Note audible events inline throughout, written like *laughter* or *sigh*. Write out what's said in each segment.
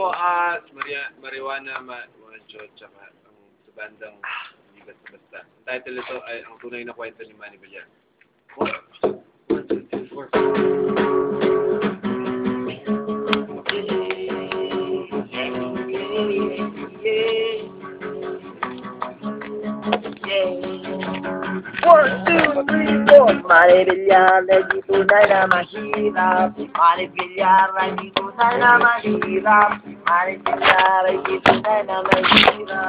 po at Maria, Marijuana Ma Mancho tsaka ang sa bandang Hindi Basta Ang title nito ay Ang Tunay na Kwento ni Manny Villar. 1, 2, 3, 4, 5. Mare di tu dai la magia, mare pigliarla di tu la magia, mare pigliarla di tu la magia.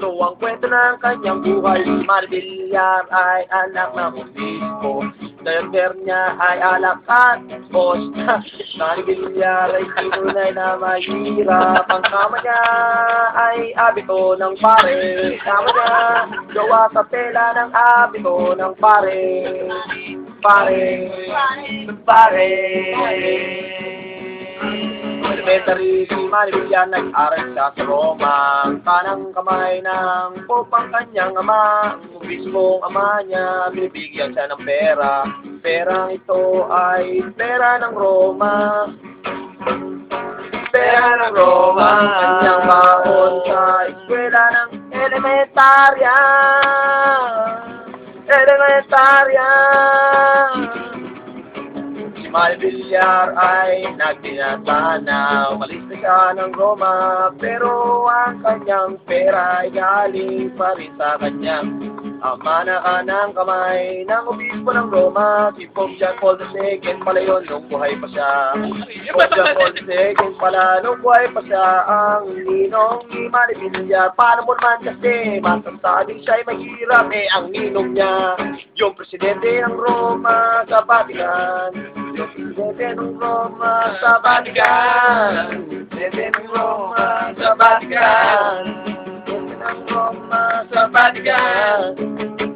No one cuenta nada, caña un mare pillar, ay, anak na un pico. Driver niya ay alak at. Mari Villar ay tunay na mahirap. Ang kama niya ay abito ng pare. Kama niya gawa sa tela ng abito ng pare. Pare. Pare. Elementary si Maribilla nag-aral siya sa Roma. Ang kanang kamay ng popang kanyang ama. Ang ama niya, binibigyan siya ng pera. Perang ito ay pera ng Roma. Pera ng Roma. Kanyang baon sa eskwela ng elementarya. Elementarya. Villar ay nagtinatana, umalis na siya ng Roma, pero ang kanyang pera ay galing pa rin sa kanyang ama na kanang kamay ng obispo ng Roma, si Pope John Paul II pala yun nung buhay pa siya. Pope John Paul II pala nung buhay pa siya ang ninong ni Mario Villar. Paano mo naman kasi masasabing siya'y mahirap eh ang ninong niya, yung presidente ng Roma sa Vatican. Yung presidente ng Roma sa Vatican. Presidente ng Roma sa Vatican. Presidente ng Roma sa Vatican.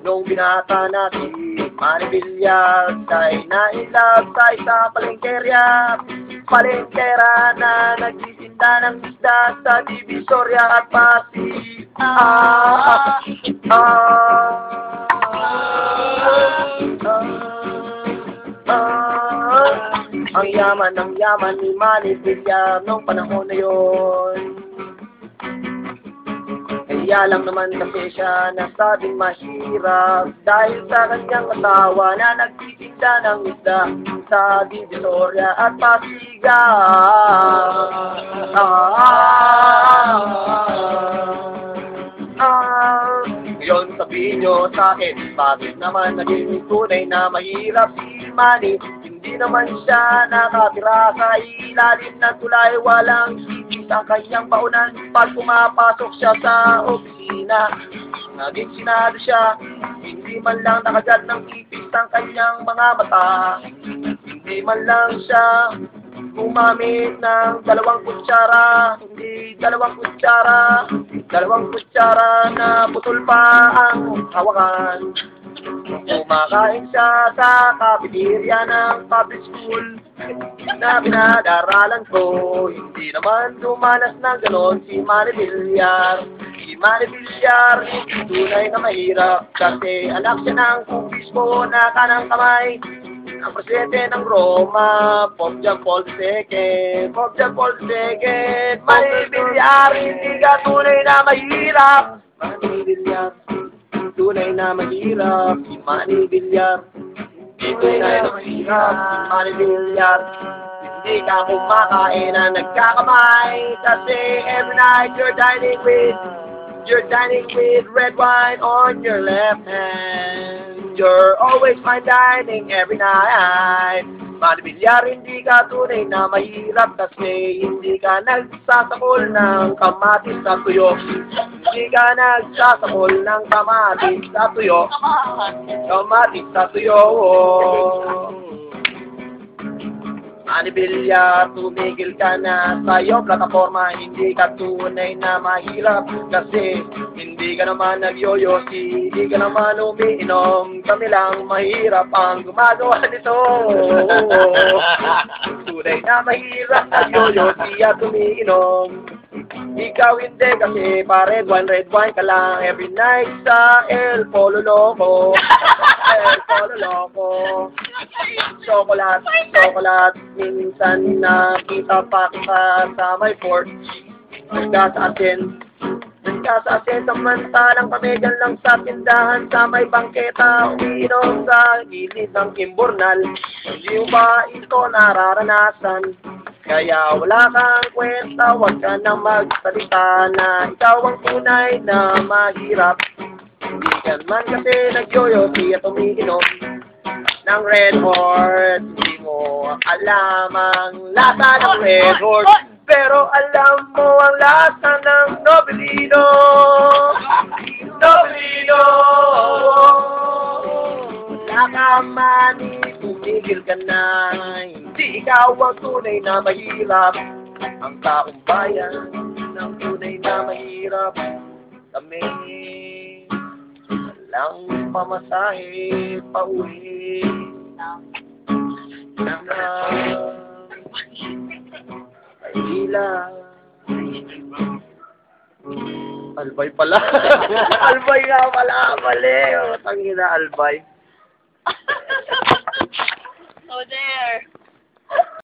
Nung binata na si Manny Villar, siya'y nailab sa isang palengkerya. Palengkera na nagtitinda ng isda sa Divisoria at Pasig. Ah, ah, ah, ang yaman ng yaman ni Manny Villar nung panahon na yon. Kaya lang naman kasi siya nasabing mahirap dahil sa kanyang asawa na nagtitinda ng isda sa Divisoria at Pasiga. Ah, ah, ngayon sabihin nyo sa akin, bakit naman naging tunay na mahirap si Manny? Naman siya nakatira sa ilalim ng tulay, walang sipis ang kanyang paunan pag pumapasok siya sa opisina. Naging sinado siya, hindi man lang nakagat ng ipis ang kanyang mga mata. Hindi man lang siya gumamit ng dalawang kutsara, hindi dalawang kutsara, dalawang kutsara na putol pa ang hawakan. Kumakain siya sa cafeteria ng public school na pinag-aralan ko. Hindi naman dumanas ng ganon si Manny Villar. Si Manny Villar, tunay na mahirap kasi anak siya ng kubispo na kanang kamay ang presidente ng Roma, Pope John Paul II, Pope John Paul II, Manny Villar, hindi ka tunay na mahirap. Manny Villar, tunay na mahirap, si Manny Villar, hindi tunay na mahirap, si Manny Villar. Hindi ka kumakain na nagkakamay kasi every night you're dining with You're dining with red wine on your left hand. You're always fine dining every night. Manny Villar, hindi ka tunay na mahirap kasi hindi ka nagsasakol ng kamatis sa tuyo. Hindi ka nagsasakol ng kamatis sa tuyo. Kamatis sa tuyo. Manny Villar, tumigil ka na sa iyong plataforma, hindi ka tunay na mahirap kasi hindi ka naman nagyoyosi, hindi ka naman umiinom, kami lang mahirap ang gumagawa nito. *laughs* Tunay na mahirap nagyoyosi at umiinom, Ikaw hindi kasi pa red wine, red wine ka lang every night sa El Polo Loco. El Polo Loco. Chocolate, chocolate, minsan nakita pa kita sa my port. Nagka sa atin, nagka sa atin, samantalang kami lang sa tindahan sa may bangketa, umiinom sa gilid ng kimbornal. Hindi ba ito nararanasan? Kaya wala kang kwenta, huwag ka nang magsalita na ikaw ang tunay na mahirap. Hindi ka man kasi nagyoyosi at umiinom ng Red Horse. Hindi mo alam ang lasa ng Red Horse. Pero alam mo ang lasa ng Nobelino. *laughs* Nobelino. Wala ka man, tumigil ka na. Hindi ikaw ang tunay na mahirap. Ang taong bayan ng tunay na mahirap. Kami walang pamasahe pa uwi. Na. Albay pala. *laughs* albay nga pala. Mali. Tangina, albay. *laughs* oh, there.